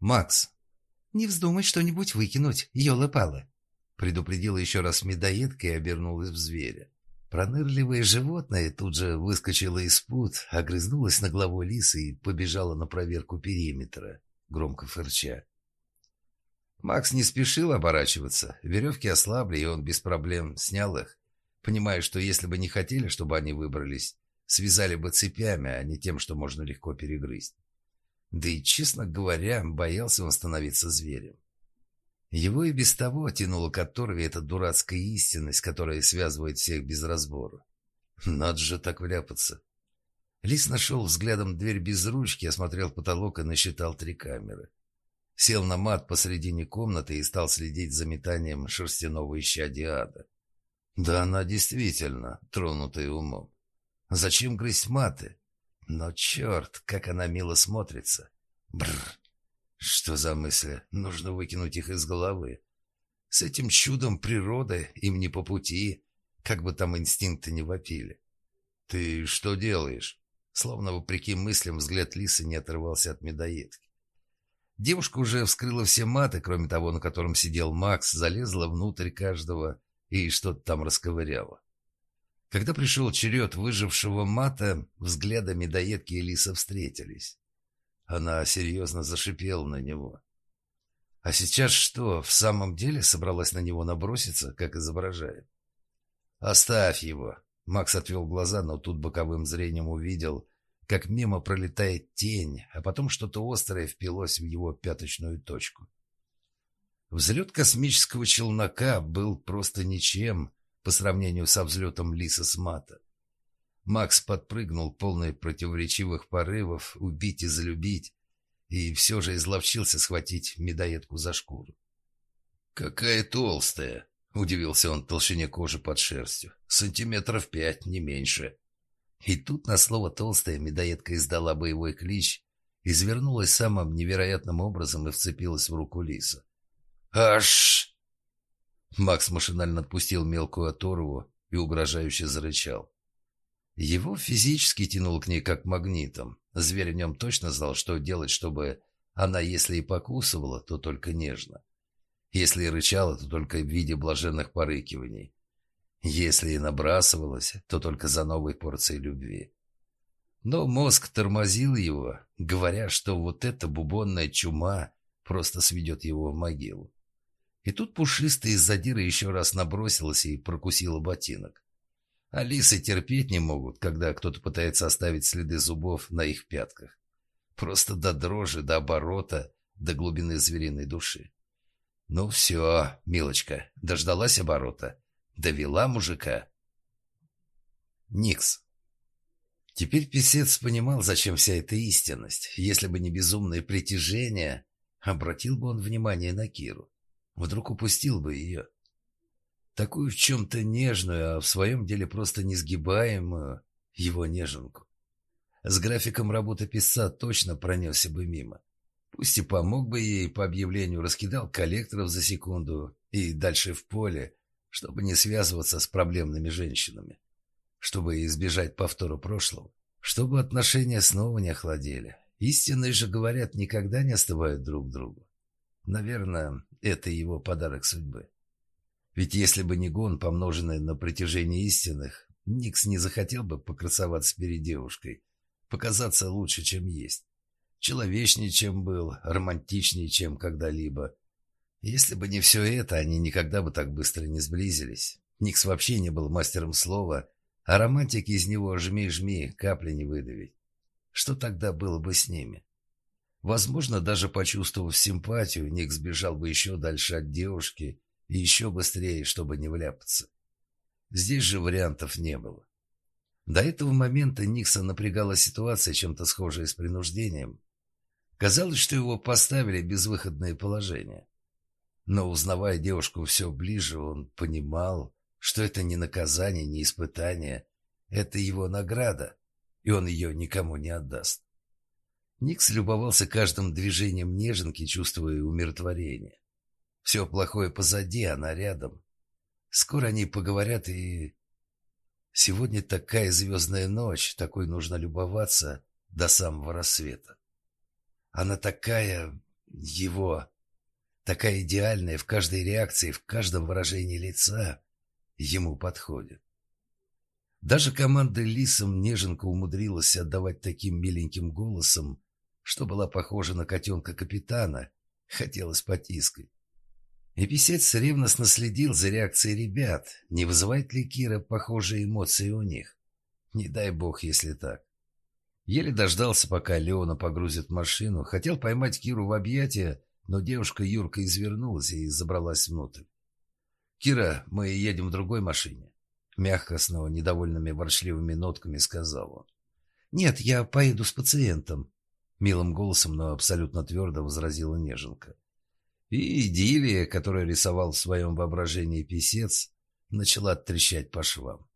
«Макс, не вздумай что-нибудь выкинуть, елы-палы!» Предупредила еще раз медоедка и обернулась в зверя. Пронырливое животное тут же выскочило из пут, огрызнулось на главу лисы и побежало на проверку периметра, громко фырча. Макс не спешил оборачиваться. Веревки ослабли, и он без проблем снял их, понимая, что если бы не хотели, чтобы они выбрались, связали бы цепями, а не тем, что можно легко перегрызть. Да и, честно говоря, боялся он становиться зверем. Его и без того тянуло к оторве эта дурацкая истинность, которая связывает всех без разбора. Надо же так вляпаться. Лис нашел взглядом дверь без ручки, осмотрел потолок и насчитал три камеры. Сел на мат посредине комнаты и стал следить за метанием шерстяного исчадия ада. Да она действительно тронутая умом. Зачем грызть маты? Но черт, как она мило смотрится. Бррр. Что за мысли? Нужно выкинуть их из головы. С этим чудом природы им не по пути, как бы там инстинкты не вопили. «Ты что делаешь?» Словно вопреки мыслям взгляд Лисы не отрывался от медоедки. Девушка уже вскрыла все маты, кроме того, на котором сидел Макс, залезла внутрь каждого и что-то там расковыряла. Когда пришел черед выжившего мата, взгляды медоедки и Лиса встретились. Она серьезно зашипела на него. А сейчас что, в самом деле собралась на него наброситься, как изображает? «Оставь его!» Макс отвел глаза, но тут боковым зрением увидел, как мимо пролетает тень, а потом что-то острое впилось в его пяточную точку. Взлет космического челнока был просто ничем по сравнению со взлетом Лиса с мата. Макс подпрыгнул, полный противоречивых порывов, убить и залюбить, и все же изловчился схватить медоедку за шкуру. «Какая толстая!» — удивился он толщине кожи под шерстью. «Сантиметров пять, не меньше». И тут на слово «толстая» медоедка издала боевой клич, извернулась самым невероятным образом и вцепилась в руку лиса. «Аж!» Макс машинально отпустил мелкую оторву и угрожающе зарычал. Его физически тянул к ней как магнитом. Зверь в нем точно знал, что делать, чтобы она, если и покусывала, то только нежно. Если и рычала, то только в виде блаженных порыкиваний. Если и набрасывалась, то только за новой порцией любви. Но мозг тормозил его, говоря, что вот эта бубонная чума просто сведет его в могилу. И тут пушистая задира еще раз набросилась и прокусила ботинок. Алисы терпеть не могут, когда кто-то пытается оставить следы зубов на их пятках. Просто до дрожи, до оборота, до глубины звериной души. Ну все, милочка, дождалась оборота. Довела мужика. Никс. Теперь писец понимал, зачем вся эта истинность. Если бы не безумное притяжение, обратил бы он внимание на Киру. Вдруг упустил бы ее такую в чем-то нежную, а в своем деле просто несгибаемую его неженку. С графиком работы писца точно пронесся бы мимо. Пусть и помог бы ей по объявлению, раскидал коллекторов за секунду и дальше в поле, чтобы не связываться с проблемными женщинами, чтобы избежать повтора прошлого, чтобы отношения снова не охладели. Истинные же, говорят, никогда не остывают друг другу. Наверное, это его подарок судьбы. Ведь если бы не гон, помноженный на притяжение истинных, Никс не захотел бы покрасоваться перед девушкой, показаться лучше, чем есть. Человечнее, чем был, романтичнее, чем когда-либо. Если бы не все это, они никогда бы так быстро не сблизились. Никс вообще не был мастером слова, а романтики из него жми-жми, капли не выдавить. Что тогда было бы с ними? Возможно, даже почувствовав симпатию, Ник сбежал бы еще дальше от девушки и еще быстрее, чтобы не вляпаться. Здесь же вариантов не было. До этого момента Никса напрягала ситуация, чем-то схожая с принуждением. Казалось, что его поставили в безвыходное положение. Но, узнавая девушку все ближе, он понимал, что это не наказание, не испытание. Это его награда, и он ее никому не отдаст. Никс любовался каждым движением неженки, чувствуя умиротворение. Все плохое позади, она рядом. Скоро они поговорят и... Сегодня такая звездная ночь, такой нужно любоваться до самого рассвета. Она такая его. Такая идеальная в каждой реакции, в каждом выражении лица ему подходит. Даже команда Лисом Неженка умудрилась отдавать таким миленьким голосом, что была похожа на котенка капитана, хотелось потискать. И писец ревностно следил за реакцией ребят, не вызывает ли Кира похожие эмоции у них. Не дай бог, если так. Еле дождался, пока Леона погрузит машину, хотел поймать Киру в объятия, но девушка Юрка извернулась и забралась внутрь. «Кира, мы едем в другой машине», — мягко, снова недовольными ворчливыми нотками сказал он. «Нет, я поеду с пациентом», — милым голосом, но абсолютно твердо возразила Неженка. И идиллия, которую рисовал в своем воображении писец, начала трещать по швам.